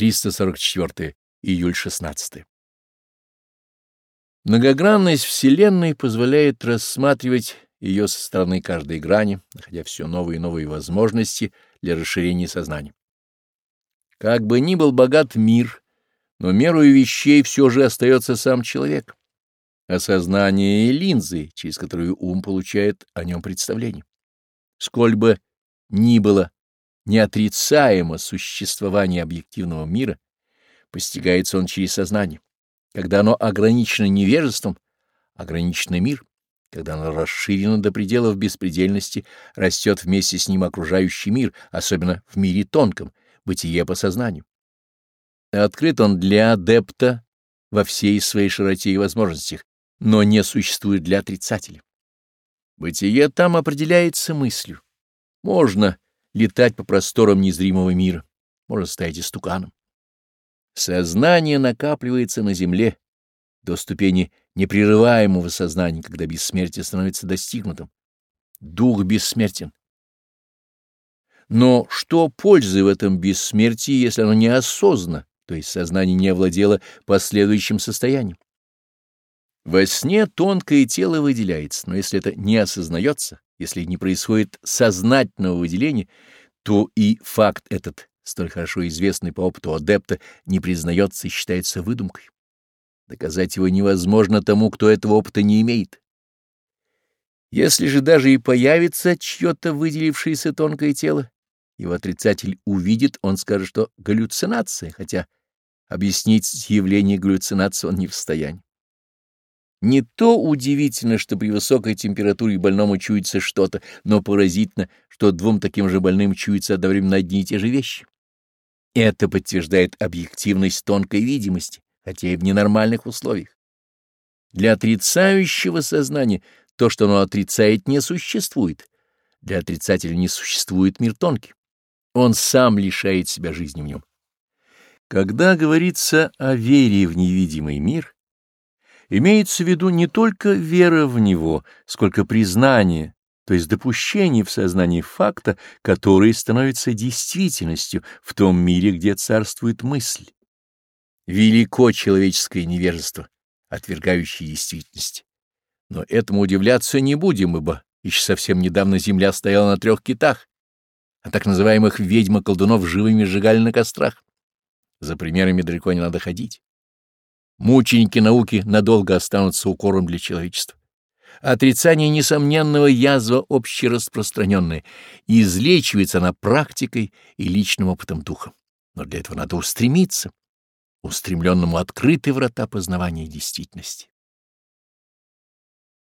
344 июль 16. Многогранность Вселенной позволяет рассматривать ее со стороны каждой грани, находя все новые и новые возможности для расширения сознания. Как бы ни был богат мир, но меру вещей все же остается сам человек, осознание и линзы, через которую ум получает о нем представление. Сколь бы ни было Неотрицаемо существование объективного мира, постигается он через сознание. Когда оно ограничено невежеством, ограничено мир. Когда оно расширено до пределов беспредельности, растет вместе с ним окружающий мир, особенно в мире тонком, бытие по сознанию. Открыт он для адепта во всей своей широте и возможностях, но не существует для отрицателя. Бытие там определяется мыслью. Можно летать по просторам незримого мира, можно стоять истуканом. Сознание накапливается на земле до ступени непрерываемого сознания, когда бессмертие становится достигнутым. Дух бессмертен. Но что пользы в этом бессмертии, если оно неосознанно, то есть сознание не овладело последующим состоянием? Во сне тонкое тело выделяется, но если это не осознается, если не происходит сознательного выделения, то и факт этот, столь хорошо известный по опыту адепта, не признается и считается выдумкой. Доказать его невозможно тому, кто этого опыта не имеет. Если же даже и появится чье-то выделившееся тонкое тело, его отрицатель увидит, он скажет, что галлюцинация, хотя объяснить явление галлюцинации он не в состоянии. Не то удивительно, что при высокой температуре больному чуется что-то, но поразительно, что двум таким же больным чуются одновременно одни и те же вещи. Это подтверждает объективность тонкой видимости, хотя и в ненормальных условиях. Для отрицающего сознания то, что оно отрицает, не существует. Для отрицателя не существует мир тонкий. Он сам лишает себя жизни в нем. Когда говорится о вере в невидимый мир — имеется в виду не только вера в него, сколько признание, то есть допущение в сознании факта, который становится действительностью в том мире, где царствует мысль. Велико человеческое невежество, отвергающее действительность. Но этому удивляться не будем, ибо еще совсем недавно земля стояла на трех китах, а так называемых ведьм и колдунов живыми сжигали на кострах. За примерами далеко не надо ходить. Мученики науки надолго останутся укором для человечества. Отрицание несомненного язва общераспространенное, и излечивается она практикой и личным опытом духа. Но для этого надо устремиться. Устремленному открыты врата познавания действительности.